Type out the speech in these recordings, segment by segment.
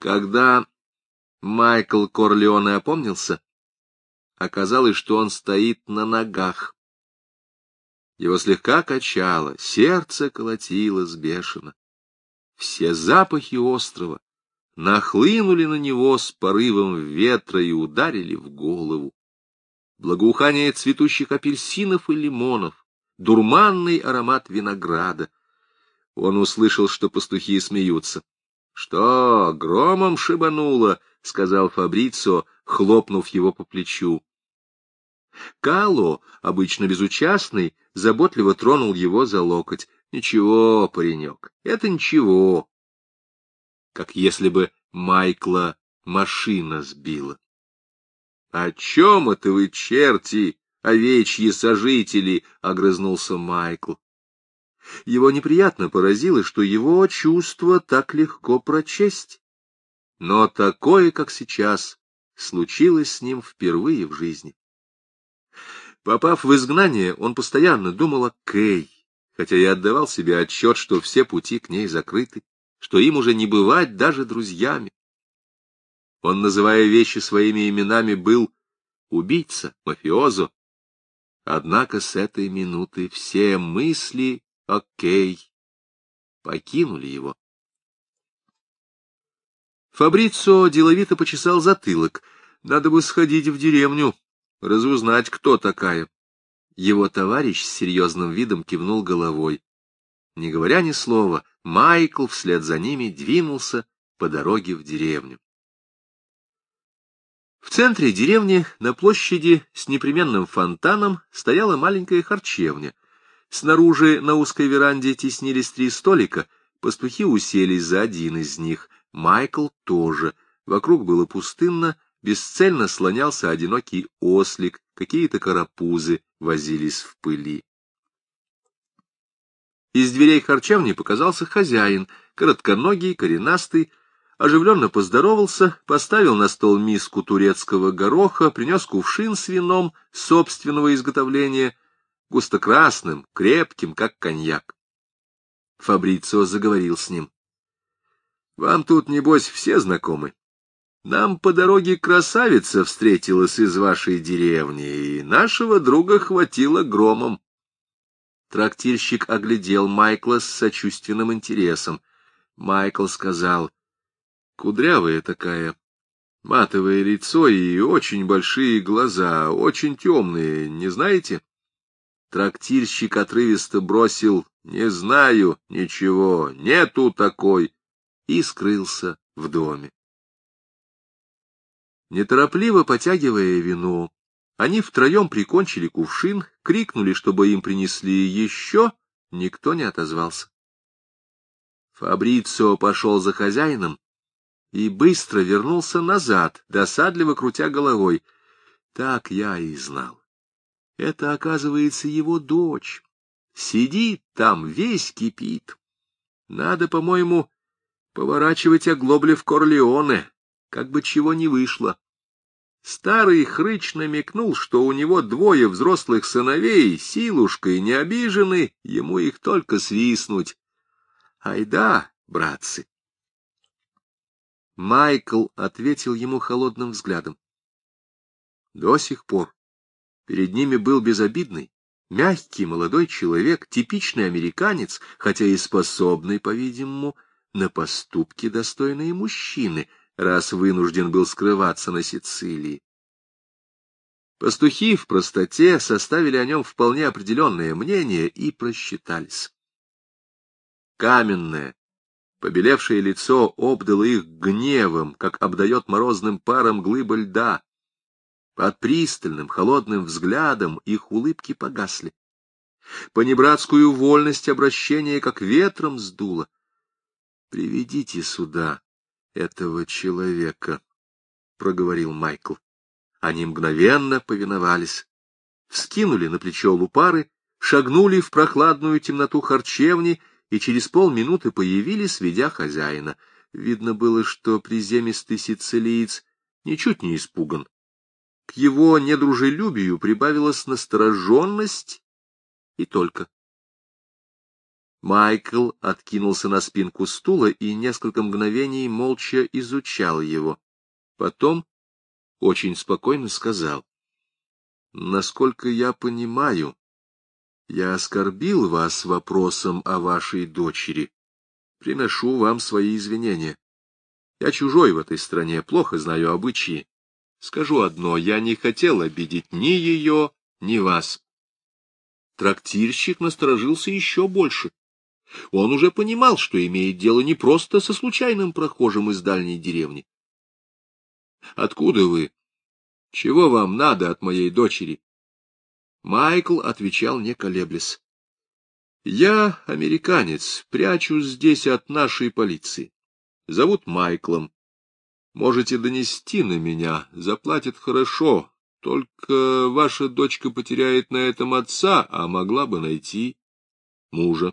Когда Майкл Корлеоне опомнился, оказалось, что он стоит на ногах. Его слегка качало, сердце колотилось бешено. Все запахи острова нахлынули на него с порывом ветра и ударили в голову. Благоухание цветущих апельсинов и лимонов, дурманный аромат винограда. Он услышал, что пастухи смеются. — Что, громом шибануло? — сказал Фабрицо, хлопнув его по плечу. Кало, обычно безучастный, заботливо тронул его за локоть. — Ничего, паренек, это ничего. Как если бы Майкла машина сбила. — О чем это вы, черти, овечьи сожители? — огрызнулся Майкл. Его неприятно поразило, что его чувство так легко прочесть. Но такое, как сейчас, случилось с ним впервые в жизни. Попав в изгнание, он постоянно думал о Кей, хотя и отдавал себе отчет, что все пути к ней закрыты, что им уже не бывать даже друзьями. Он, называя вещи своими именами, был убийца, мафиозо. Однако с этой минуты все мысли о Кей покинули его. Фабрицо деловито почесал затылок. Надо бы сходить в деревню, разузнать, кто такая. Его товарищ с серьезным видом кивнул головой. Не говоря ни слова, Майкл вслед за ними двинулся по дороге в деревню. В центре деревни, на площади с непременным фонтаном, стояла маленькая харчевня. Снаружи на узкой веранде теснились три столика, пастухи уселись за один из них, Майкл тоже. Вокруг было пустынно, бесцельно слонялся одинокий ослик, какие-то карапузы возились в пыли. Из дверей харчевни показался хозяин, коротконогий, коренастый, оживленно поздоровался, поставил на стол миску турецкого гороха, принес кувшин с вином собственного изготовления, густо-красным, крепким, как коньяк. Фабрицио заговорил с ним. — Вам тут, небось, все знакомы? Нам по дороге красавица встретилась из вашей деревни, и нашего друга хватило громом. Трактирщик оглядел Майкла с сочувственным интересом. Майкл сказал, — Кудрявая такая, матовое лицо и очень большие глаза, очень темные, не знаете? Трактирщик отрывисто бросил, — Не знаю ничего, нету такой, и скрылся в доме. Неторопливо потягивая вино, они втроем прикончили кувшин, крикнули, чтобы им принесли еще, никто не отозвался. Фабрицио пошел за хозяином и быстро вернулся назад, досадливо крутя головой. Так я и знал. Это, оказывается, его дочь. Сидит там, весь кипит. Надо, по-моему, поворачивать оглобли в Корлеоне, как бы чего не вышло. Старый хрыч намекнул, что у него двое взрослых сыновей, силушкой не обижены, ему их только свистнуть. Айда, братцы! Майкл ответил ему холодным взглядом. До сих пор перед ними был безобидный, мягкий молодой человек, типичный американец, хотя и способный, по-видимому, на поступки достойные мужчины — раз вынужден был скрываться на Сицилии. Пастухи в простоте составили о нем вполне определенное мнение и просчитались. Каменное, побелевшее лицо обдало их гневом, как обдает морозным паром глыба льда. Под пристальным, холодным взглядом их улыбки погасли. Понебратскую вольность обращения как ветром сдуло. «Приведите сюда этого человека, — проговорил Майкл. Они мгновенно повиновались, вскинули на плечо лупары, шагнули в прохладную темноту харчевни и через полминуты появились, ведя хозяина. Видно было, что приземистый сицилиец ничуть не испуган. К его недружелюбию прибавилась настороженность и только. Майкл откинулся на спинку стула и несколько мгновений молча изучал его. Потом очень спокойно сказал. — Насколько я понимаю, я оскорбил вас вопросом о вашей дочери. Приношу вам свои извинения. Я чужой в этой стране, плохо знаю обычаи. Скажу одно, я не хотел обидеть ни ее, ни вас. Трактирщик насторожился еще больше. Он уже понимал, что имеет дело не просто со случайным прохожим из дальней деревни. — Откуда вы? Чего вам надо от моей дочери? Майкл отвечал, не колеблясь. — Я американец, прячусь здесь от нашей полиции. Зовут Майклом. Можете донести на меня, заплатят хорошо, только ваша дочка потеряет на этом отца, а могла бы найти мужа.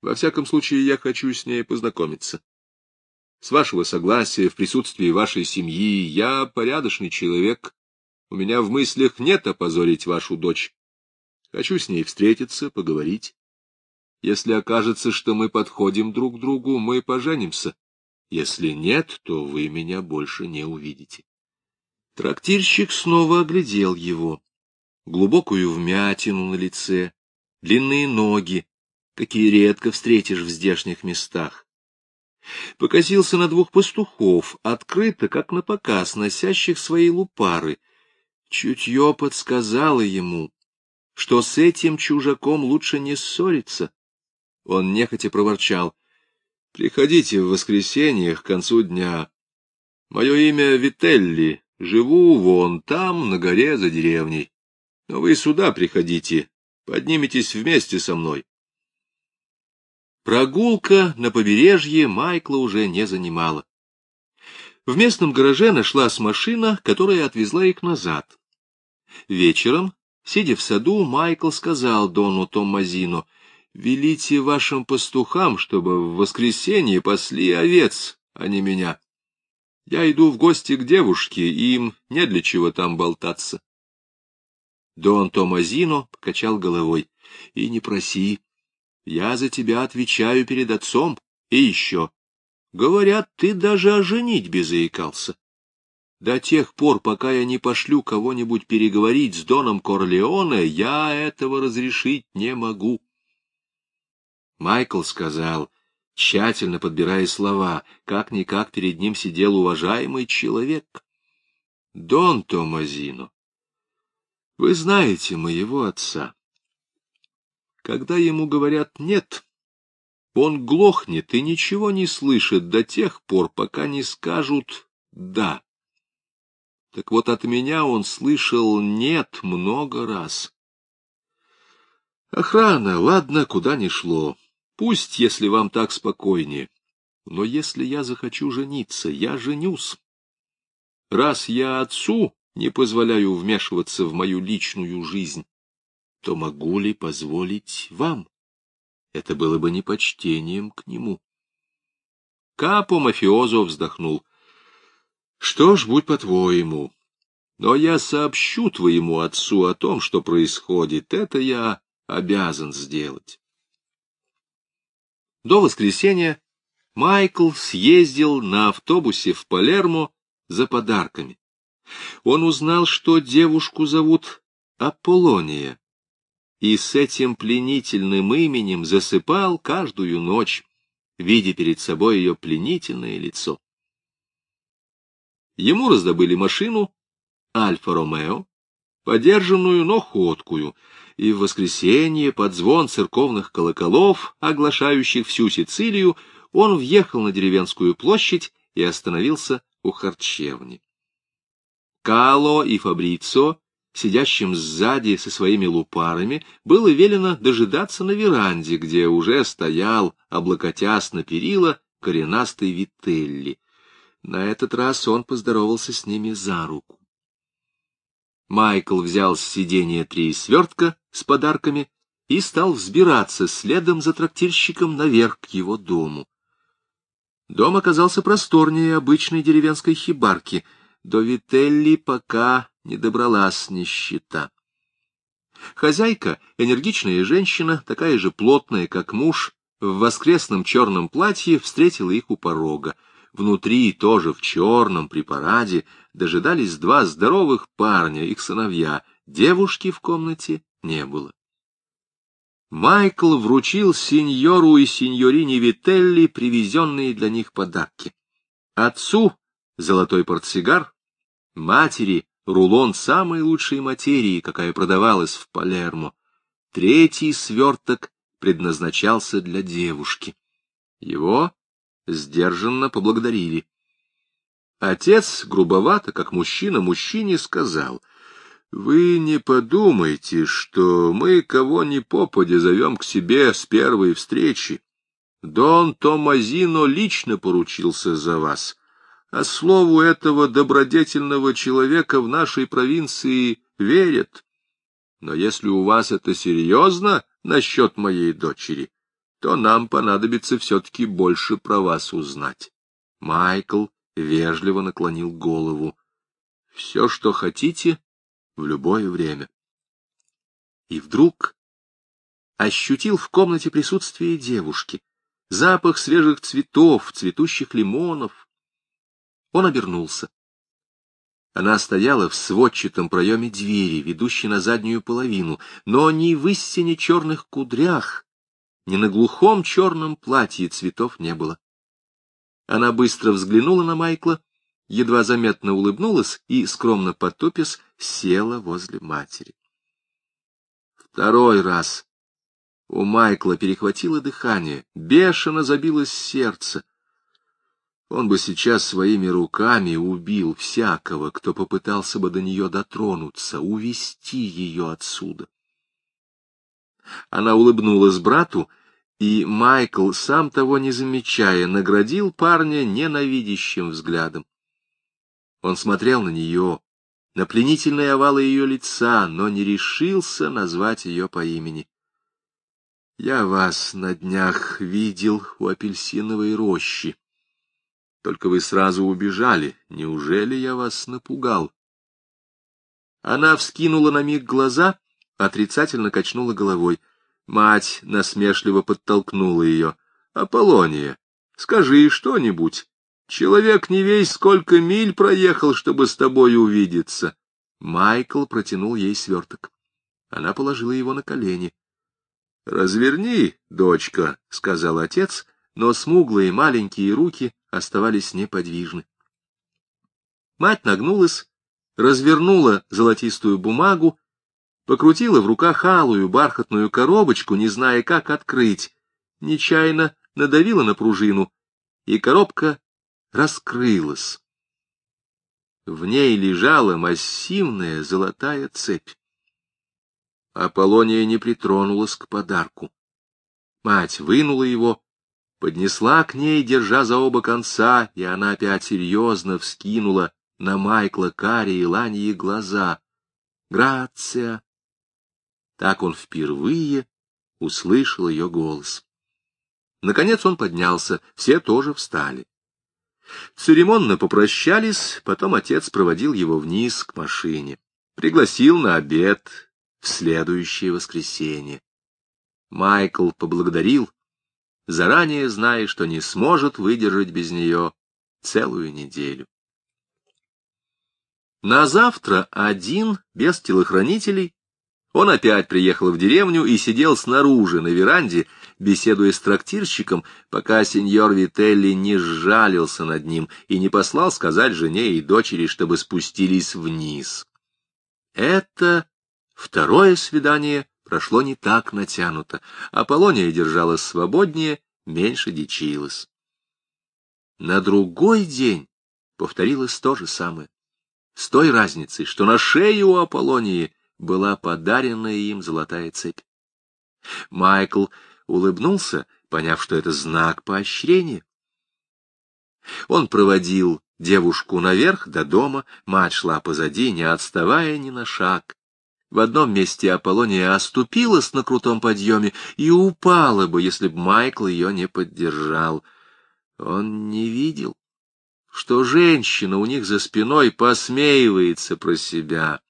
Во всяком случае, я хочу с ней познакомиться. С вашего согласия, в присутствии вашей семьи, я порядочный человек, у меня в мыслях нет опозорить вашу дочь. Хочу с ней встретиться, поговорить. Если окажется, что мы подходим друг к другу, мы поженимся. Если нет, то вы меня больше не увидите. Трактирщик снова оглядел его. Глубокую вмятину на лице, длинные ноги, какие редко встретишь в здешних местах. Покосился на двух пастухов, открыто, как на показ, носящих свои лупары — Чутье подсказало ему, что с этим чужаком лучше не ссориться. Он нехотя проворчал. — Приходите в воскресенье к концу дня. Мое имя Вителли, живу вон там, на горе за деревней. Но вы сюда приходите, подниметесь вместе со мной. Прогулка на побережье Майкла уже не занимала. В местном гараже нашлась машина, которая отвезла их назад. Вечером, сидя в саду, Майкл сказал Дону Томмазину, «Велите вашим пастухам, чтобы в воскресенье пасли овец, а не меня. Я иду в гости к девушке, им не для чего там болтаться». Дон Томазино покачал головой. «И не проси. Я за тебя отвечаю перед отцом. И еще. Говорят, ты даже о женитьбе заикался. До тех пор, пока я не пошлю кого-нибудь переговорить с Доном Корлеоне, я этого разрешить не могу. Майкл сказал, тщательно подбирая слова, как-никак перед ним сидел уважаемый человек. Дон Томазино, вы знаете моего отца. Когда ему говорят «нет», он глохнет и ничего не слышит до тех пор, пока не скажут «да». Так вот от меня он слышал «нет» много раз. Охрана, ладно, куда ни шло. Пусть, если вам так спокойнее. Но если я захочу жениться, я женюсь. Раз я отцу не позволяю вмешиваться в мою личную жизнь, то могу ли позволить вам? Это было бы непочтением к нему. Капо мафиозо вздохнул. Что ж, будь по-твоему. Но я сообщу твоему отцу о том, что происходит. Это я обязан сделать. До воскресенья Майкл съездил на автобусе в Палермо за подарками. Он узнал, что девушку зовут Аполлония, и с этим пленительным именем засыпал каждую ночь, видя перед собой ее пленительное лицо. Ему раздобыли машину Альфа-Ромео, подержанную, но ходкую, и в воскресенье под звон церковных колоколов, оглашающих всю Сицилию, он въехал на деревенскую площадь и остановился у харчевни. Кало и Фабрицо, сидящим сзади со своими лупарами, было велено дожидаться на веранде, где уже стоял, облокотясь на перила, коренастый Вителли. На этот раз он поздоровался с ними за руку. Майкл взял с сиденья три свертка с подарками и стал взбираться следом за трактирщиком наверх к его дому. Дом оказался просторнее обычной деревенской хибарки. До Вителли пока не добралась нищета. Хозяйка, энергичная женщина, такая же плотная, как муж, в воскресном черном платье встретила их у порога. Внутри, тоже в черном, при параде, дожидались два здоровых парня, их сыновья. Девушки в комнате не было. Майкл вручил сеньору и сеньорине Вителли привезенные для них подарки. Отцу — золотой портсигар, матери — рулон самой лучшей материи, какая продавалась в Палермо. Третий сверток предназначался для девушки. Его сдержанно поблагодарили. Отец, грубовато, как мужчина мужчине, сказал — вы не подумайте, что мы кого ни попадя зовем к себе с первой встречи. Дон Томазино лично поручился за вас, а слову этого добродетельного человека в нашей провинции верят. Но если у вас это серьезно насчет моей дочери, то нам понадобится все-таки больше про вас узнать. Майкл вежливо наклонил голову. — Все, что хотите, в любое время. И вдруг ощутил в комнате присутствие девушки, запах свежих цветов, цветущих лимонов. Он обернулся. Она стояла в сводчатом проеме двери, ведущей на заднюю половину, но ни в истине черных кудрях, ни на глухом черном платье цветов не было. Она быстро взглянула на Майкла, едва заметно улыбнулась и, скромно потупясь, села возле матери. Второй раз у Майкла перехватило дыхание, бешено забилось сердце. Он бы сейчас своими руками убил всякого, кто попытался бы до нее дотронуться, увести ее отсюда. Она улыбнулась брату, и Майкл, сам того не замечая, наградил парня ненавидящим взглядом. Он смотрел на нее, на пленительные овалы ее лица, но не решился назвать ее по имени. «Я вас на днях видел у апельсиновой рощи. Только вы сразу убежали. Неужели я вас напугал?» Она вскинула на миг глаза, отрицательно качнула головой. Мать насмешливо подтолкнула ее. «Аполлония, скажи что-нибудь. Человек не весь сколько миль проехал, чтобы с тобой увидеться. Майкл протянул ей сверток. Она положила его на колени. — Разверни, дочка, — сказал отец, но смуглые маленькие руки оставались неподвижны. Мать нагнулась, развернула золотистую бумагу, покрутила в руках алую бархатную коробочку, не зная, как открыть, нечаянно надавила на пружину, и коробка раскрылась. В ней лежала массивная золотая цепь. Аполлония не притронулась к подарку. Мать вынула его, поднесла к ней, держа за оба конца, и она опять серьезно вскинула на Майкла Карри и Ланьи глаза. «Грация!» Так он впервые услышал ее голос. Наконец он поднялся, все тоже встали. Церемонно попрощались, потом отец проводил его вниз к машине. Пригласил на обед в следующее воскресенье. Майкл поблагодарил, заранее зная, что не сможет выдержать без нее целую неделю. На завтра один, без телохранителей, он опять приехал в деревню и сидел снаружи, на веранде, беседуя с трактирщиком, пока сеньор Вителли не сжалился над ним и не послал сказать жене и дочери, чтобы спустились вниз. Это второе свидание прошло не так натянуто. Аполлония держалась свободнее, меньше дичилась. На другой день повторилось то же самое, с той разницей, что на шею у Аполлонии была подаренная им золотая цепь. Майкл улыбнулся, поняв, что это знак поощрения. Он проводил девушку наверх до дома, мать шла позади, не отставая ни на шаг. В одном месте Аполлония оступилась на крутом подъеме и упала бы, если б Майкл ее не поддержал. Он не видел, что женщина у них за спиной посмеивается про себя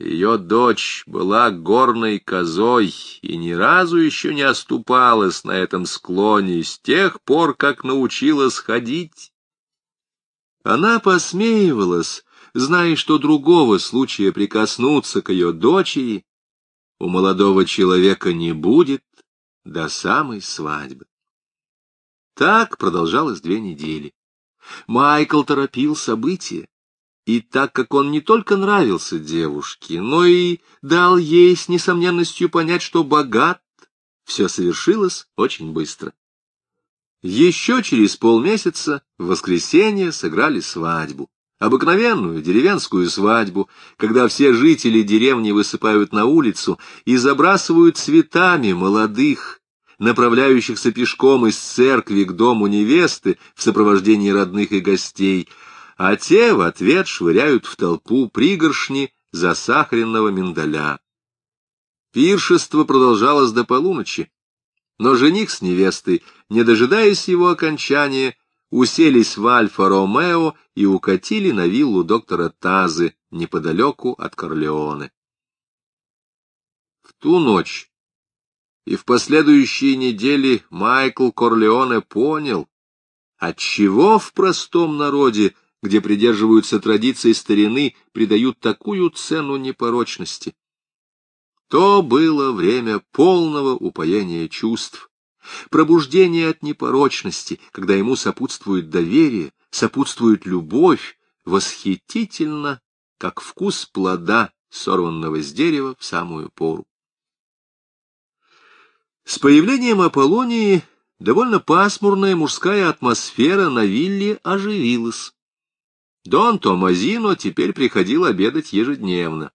Ее дочь была горной козой и ни разу еще не оступалась на этом склоне с тех пор, как научилась ходить. Она посмеивалась, зная, что другого случая прикоснуться к ее дочери у молодого человека не будет до самой свадьбы. Так продолжалось две недели. Майкл торопил события, и так как он не только нравился девушке, но и дал ей с несомненностью понять, что богат, все совершилось очень быстро. Еще через полмесяца в воскресенье сыграли свадьбу. Обыкновенную деревенскую свадьбу, когда все жители деревни высыпают на улицу и забрасывают цветами молодых, направляющихся пешком из церкви к дому невесты в сопровождении родных и гостей, а те в ответ швыряют в толпу пригоршни засахаренного миндаля. Пиршество продолжалось до полуночи, но жених с невестой, не дожидаясь его окончания, уселись в Альфа-Ромео и укатили на виллу доктора Тазы неподалеку от Корлеоне. В ту ночь и в последующие недели Майкл Корлеоне понял, отчего в простом народе, где придерживаются традиции старины, придают такую цену непорочности. То было время полного упоения чувств, пробуждения от непорочности, когда ему сопутствует доверие, сопутствует любовь, восхитительно, как вкус плода, сорванного с дерева в самую пору. С появлением Аполлонии довольно пасмурная мужская атмосфера на вилле оживилась. Дон Томазино теперь приходил обедать ежедневно.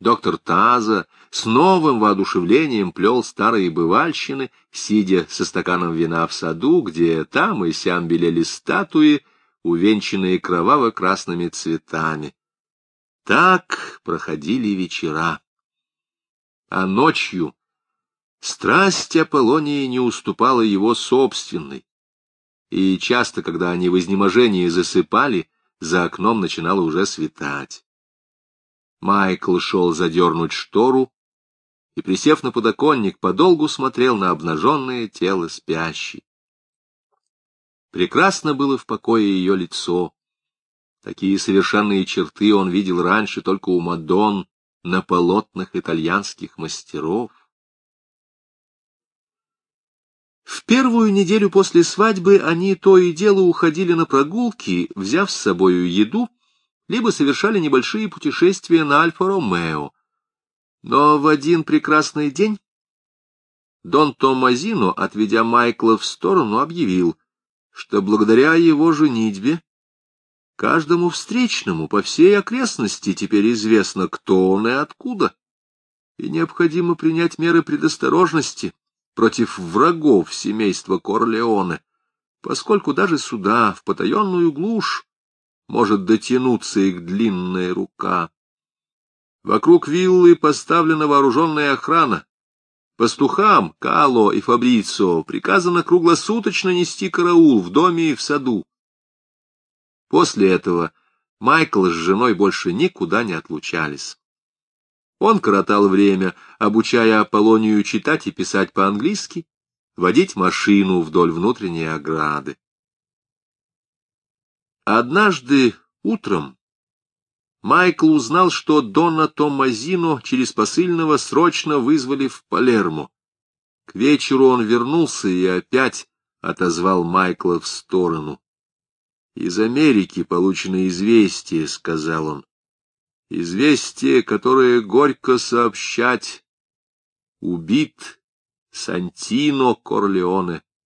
Доктор Таза с новым воодушевлением плел старые бывальщины, сидя со стаканом вина в саду, где там и сям белели статуи, увенчанные кроваво-красными цветами. Так проходили вечера. А ночью страсть Аполлонии не уступала его собственной, и часто, когда они в изнеможении засыпали, за окном начинало уже светать. Майкл шел задернуть штору и, присев на подоконник, подолгу смотрел на обнаженное тело спящей. Прекрасно было в покое ее лицо. Такие совершенные черты он видел раньше только у Мадон на полотнах итальянских мастеров. В первую неделю после свадьбы они то и дело уходили на прогулки, взяв с собою еду либо совершали небольшие путешествия на Альфа-Ромео. Но в один прекрасный день Дон Томазино, отведя Майкла в сторону, объявил, что благодаря его женитьбе каждому встречному по всей окрестности теперь известно, кто он и откуда, и необходимо принять меры предосторожности против врагов семейства Корлеоне, поскольку даже сюда, в потаенную глушь, может дотянуться их длинная рука. Вокруг виллы поставлена вооруженная охрана. Пастухам, Кало и Фабрицо приказано круглосуточно нести караул в доме и в саду. После этого Майкл с женой больше никуда не отлучались. Он коротал время, обучая Аполлонию читать и писать по-английски, водить машину вдоль внутренней ограды. Однажды утром Майкл узнал, что Дона Томазино через посыльного срочно вызвали в Палермо. К вечеру он вернулся и опять отозвал Майкла в сторону. «Из Америки получено известие», — сказал он. «Известие, которое горько сообщать. Убит Сантино Корлеоне».